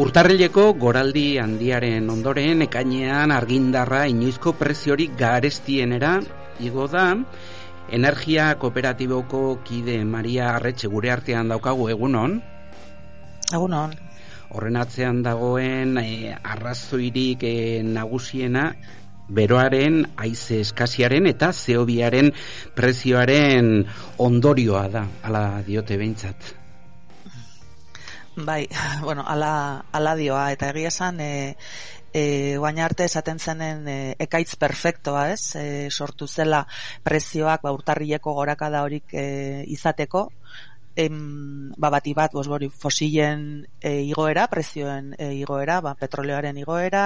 Urtarrileko goraldi handiaren ondoren ekainean argindarra inoizko preziorik garestienera igo da. Energia kooperatiboko kide Maria Arretxe gure artean daukagu egunon? Egunon. Horren atzean dagoen e, arrazoirik e, nagusiena beroaren aize eskasiaren eta zeobiaren prezioaren ondorioa da, ala diote behintzat. Bai, bueno, ala, ala dioa, eta egia esan, e, e, baina arte esaten zenen e, ekaitz perfektoa, ez? E, sortu zela prezioak, ba, urtarrieko gorakada horik e, izateko, em, ba, bati bat bosbori, fosilen e, igoera, prezioen e, igoera, ba, petroleoaren igoera,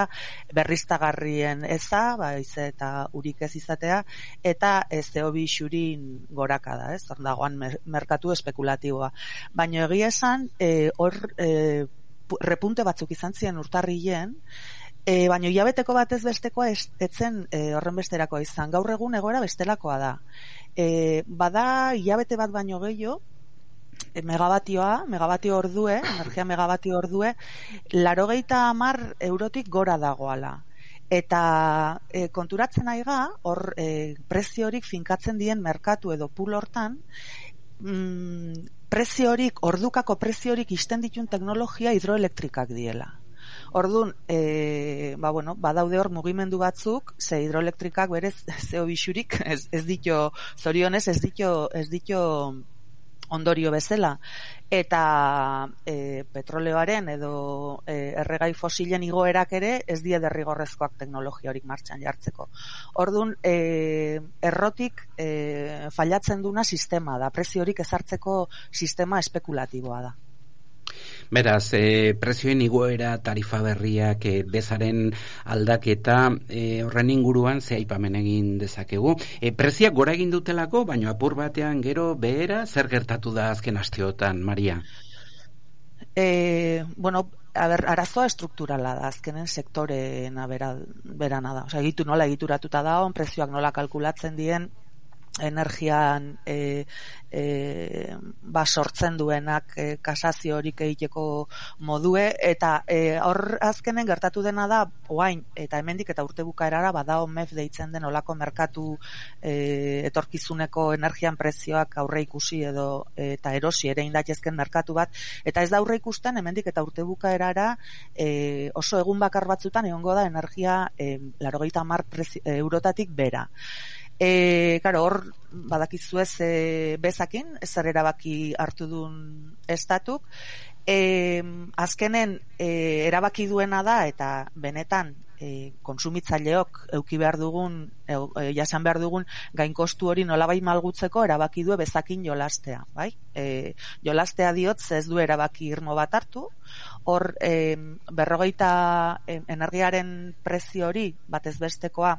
berriztagarrien eza, ba, ize eta urik ez izatea, eta ez zeobi xurin goraka da, ez, dagoan merkatu espekulatiboa. Baina egia esan, e, hor e, repunte batzuk izan ziren urtarrien, E, baina hilabeteko batez bestekoa ez, etzen e, horren besterako izan. Gaur egun egoera bestelakoa da. E, bada hilabete bat baino gehiago, megabatioa, megabatio ordue, energia megabatio ordue, laro geita amar eurotik gora dagoala. Eta e, konturatzen aiga, hor e, preziorik finkatzen dien merkatu edo pul hortan, mm, preziorik, ordukako preziorik isten ditun teknologia hidroelektrikak diela. Orduan, e, ba, bueno, badaude hor mugimendu batzuk, ze hidroelektrikak berez zeo bisurik, ez, ez ditio, zorionez, ez ditio, ez ditio ondorio bezala eta e, petroleoaren edo e, erregai fosilen igoerak ere ez die derrigorrezkoak teknologia horik martxan jartzeko. Ordun e, errotik e, fallatzen duna sistema da, prezio horik ezartzeko sistema espekulatiboa da. Beraz, e, prezioen igoera tarifa berriak e, bezaren aldaketa e, horren inguruan ze aipamen egin dezakegu. E, preziak gora egin dutelako, baina apur batean gero behera zer gertatu da azken astiotan, Maria? E, bueno, a ber, arazoa estrukturala da azkenen sektorena bera, berana da. Osea, egitu nola egituratuta da, on prezioak nola kalkulatzen dien, energian e, e, ba sortzen duenak e, kasazio horik egiteko modue. Eta e, hor azkenen gertatu dena da oain eta hemendik eta urte bukaerara bada MEF deitzen den olako merkatu e, etorkizuneko energian prezioak aurre ikusi edo eta erosi ere indatezken merkatu bat. Eta ez da aurre ikusten hemendik eta urte bukaerara e, oso egun bakar batzutan egongo da energia e, 80 eurotatik bera E, claro, hor badakizu ez e, bezakin, ez erabaki hartu duen estatuk. E, azkenen e, erabaki duena da eta benetan e, konsumitzaileok euki behar dugun, e, e, jasan behar dugun gain kostu hori nolabait malgutzeko erabaki du bezakin jolastea, bai? E, jolastea diot ez du erabaki irmo bat hartu, hor e, berrogeita e, energiaren prezio hori batez bestekoa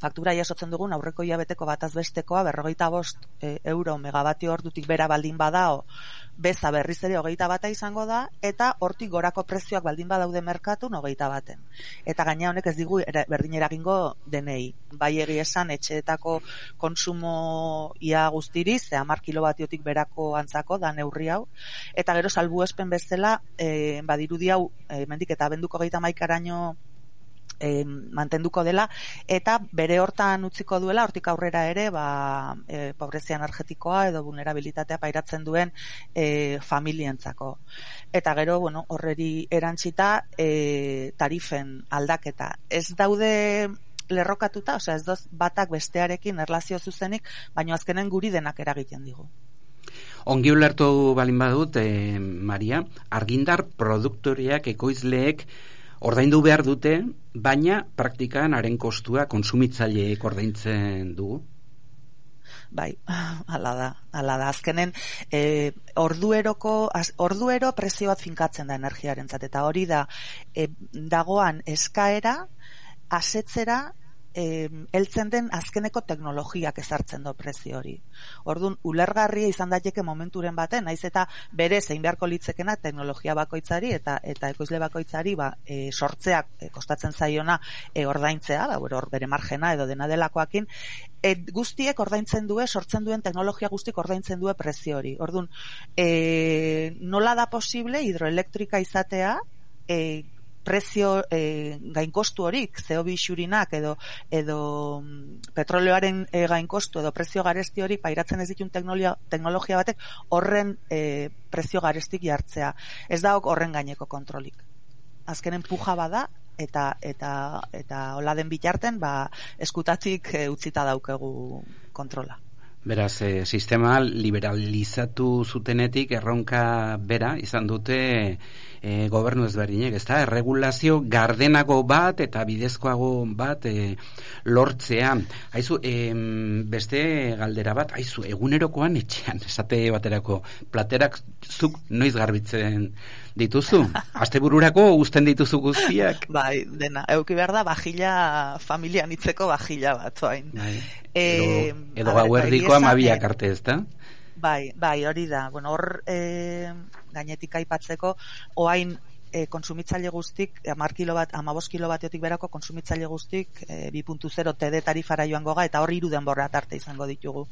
faktura jasotzen dugun aurreko hilabeteko batazbestekoa berrogeita bost e, euro megabatio ordutik bera baldin badao beza berriz ere hogeita bata izango da eta hortik gorako prezioak baldin badaude merkatu hogeita baten. Eta gaina honek ez digu berdin eragingo denei. Bai egi esan etxeetako konsumo ia guztiri, ze amar kilobatiotik berako antzako da neurri hau. Eta gero salbu espen bezala, e, badirudi hau, e, mendik eta benduko geita maikaraino e, mantenduko dela eta bere hortan utziko duela hortik aurrera ere ba, e, pobrezia energetikoa edo vulnerabilitatea pairatzen duen e, familientzako. Eta gero, bueno, horreri erantzita e, tarifen aldaketa. Ez daude lerrokatuta, osea ez doz batak bestearekin erlazio zuzenik, baino azkenen guri denak eragiten digu. Ongi ulertu balin badut, eh, Maria, argindar produktoriak ekoizleek ordaindu behar dute, baina praktikan haren kostua konsumitzaileek ordaintzen dugu. Bai, ala da, ala da. Azkenen, e, ordueroko, orduero prezio bat finkatzen da energiaren eta hori da, e, dagoan eskaera, asetzera heltzen den azkeneko teknologiak ezartzen do prezio hori. Orduan, ulergarria izan daiteke momenturen baten, naiz eta bere zein beharko litzekena teknologia bakoitzari eta eta ekoizle bakoitzari ba, e, sortzeak e, kostatzen zaiona e, ordaintzea, ba, hor bere margena edo dena delakoakin, e, guztiek ordaintzen due, sortzen duen teknologia guztiek ordaintzen due prezio hori. Orduan, e, nola da posible hidroelektrika izatea, e, prezio e, gainkostu horik, CO2 xurinak edo, edo mm, petroleoaren e, gainkostu edo prezio garesti hori pairatzen ez ditun teknologia, teknologia batek horren e, prezio garestik jartzea. Ez da horren gaineko kontrolik. Azkenen puja bada eta eta eta hola den bitarten ba eskutatik e, utzita daukegu kontrola. Beraz, e, sistema liberalizatu zutenetik erronka bera izan dute e, gobernu ezberdinek, ezta? Erregulazio gardenago bat eta bidezkoago bat e, lortzea. Haizu, e, beste galdera bat, haizu, egunerokoan etxean, esate baterako, platerak zuk noiz garbitzen dituzu? Astebururako uzten dituzu guztiak? Bai, dena, euki behar da, bajila, familian itzeko bajila bat, oain. Bai. E, edo, edo gauerdiko amabiak arte, ezta? Bai, bai, hori da. Bueno, hor e, gainetik aipatzeko, oain e, konsumitzaile guztik, amar kilo bat, amabos kilo bateotik berako konsumitzaile guztik e, 2.0 TD tarifara joango ga, eta hor iru denborra tarte izango ditugu.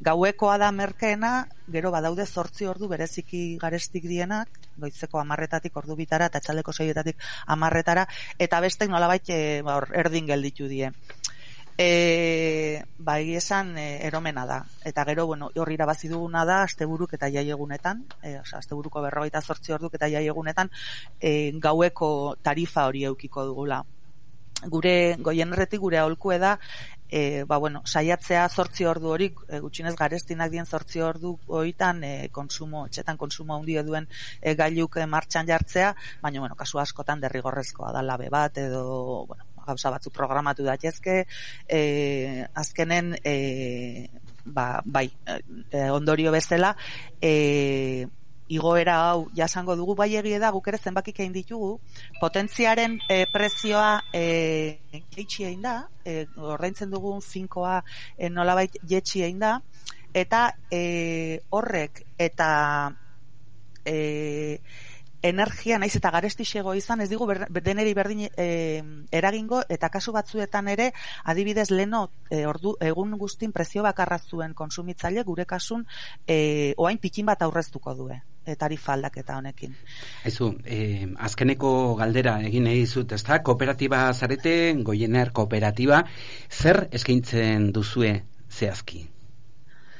Gauekoa da merkeena, gero badaude zortzi ordu bereziki garestik dienak, goitzeko amarretatik ordu bitara, eta txaldeko seietatik amarretara, eta beste nolabait e, ba, erdin gelditu die e, ba esan e, eromena da. Eta gero bueno hor irabazi duguna da asteburuk eta jaiegunetan e, osea asteburuko 48 orduk eta jaiegunetan e, gaueko tarifa hori eukiko dugula. Gure goienerretik gure aholku da E, ba, bueno, saiatzea zortzi ordu hori, e, gutxinez garestinak dien zortzi ordu horitan e, konsumo, etxetan konsumo handi duen e, gailuk e, martxan jartzea, baina, bueno, kasu askotan derrigorrezkoa da labe bat, edo, bueno, gauza batzu programatu daitezke, e, azkenen e, ba, bai, e, ondorio bezala, e, igoera hau jasango dugu. Bai egie da guk ere zenbakik egin ditugu. Potentziaren e, prezioa eh egin da e, ordaintzen dugun finkoa e, nolabait jetxi egin da. Eta e, horrek eta e, energia naiz eta garestixego izan ez digu deneri berdin e, eragingo eta kasu batzuetan ere adibidez leno e, ordu egun guztin prezio bakarra zuen konsumitzaile gure kasun e, oain pikin bat aurreztuko due tarifa aldaketa honekin. Aizu, e, azkeneko galdera egin nahi dizut, ezta? Kooperatiba zarete, goiener kooperatiba, zer eskaintzen duzue zehazki?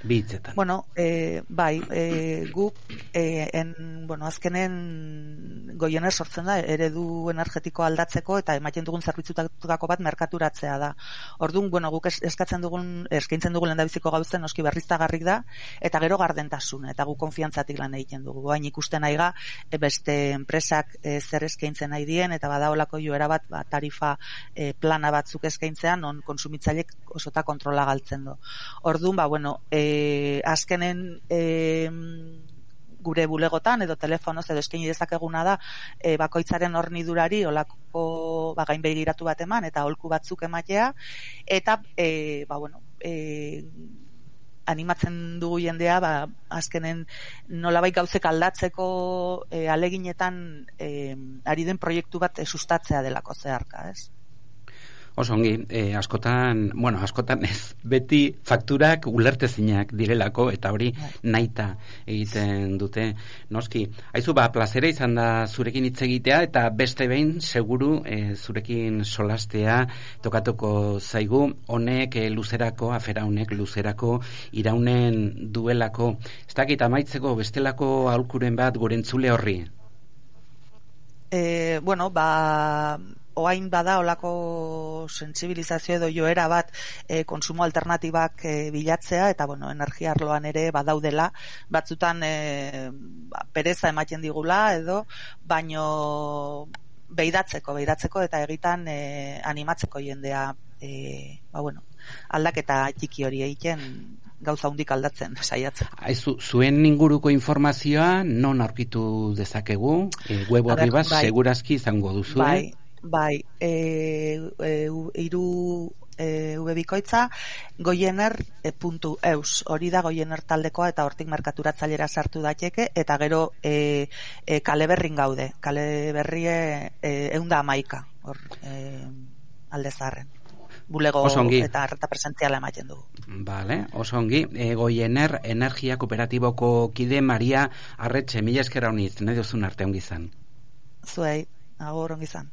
Bitzetan. Bueno, e, bai, e, guk e, en, bueno, azkenen goiener sortzen da eredu energetiko aldatzeko eta ematen dugun zerbitzutako bat merkaturatzea da. Orduan, bueno, guk eskatzen dugun, eskaintzen dugun lendabiziko gauzen oski berriztagarrik da eta gero gardentasun eta guk konfiantzatik lan egiten dugu. Bain ikusten aiga e, beste enpresak e, zer eskaintzen nahi dien eta badaolako joera bat ba, tarifa e, plana batzuk eskaintzean non konsumitzailek osota kontrola galtzen du. Orduan, ba, bueno, e, azkenen e, gure bulegotan edo telefonoz edo eskaini dezakeguna da e, bakoitzaren hornidurari olako ba, gainbegiratu bat eman eta holku batzuk ematea eta e, ba, bueno, e, animatzen dugu jendea ba, azkenen nolabait gauzek aldatzeko e, aleginetan e, ari den proiektu bat e, sustatzea delako zeharka, ez? Oso ongi, e, askotan, bueno, askotan ez, beti fakturak ulertezinak direlako eta hori bai. naita egiten dute. Noski, haizu ba, plazera izan da zurekin hitz egitea eta beste behin seguru e, zurekin solastea tokatuko zaigu honek e, luzerako, afera honek luzerako iraunen duelako. Ez dakit amaitzeko bestelako aurkuren bat gurentzule horri? E, bueno, ba, oain bada olako sensibilizazio edo joera bat e, konsumo alternatibak e, bilatzea eta bueno, energia arloan ere badaudela batzutan e, pereza ematen digula edo baino beidatzeko, beidatzeko eta egitan e, animatzeko jendea e, ba bueno, aldaketa txiki hori egiten gauza hundik aldatzen saiatzen. Aizu, zuen inguruko informazioa non aurkitu dezakegu? E, web horri bat, bai, segurazki izango duzu, bai, Bai, e, e, iru e, ubebikoitza goiener.eus hori da goiener taldekoa eta hortik merkaturatzailera sartu daiteke eta gero e, e, kale berrin gaude kale berrie e, eunda amaika hor e, alde zarren bulego eta arreta presentziala ematen dugu. Vale, oso ongi. E, goiener energia kooperatiboko kide Maria Arretxe, mila eskera honiz, nahi duzun arte ongi zan. Zuei, agur ongi zan.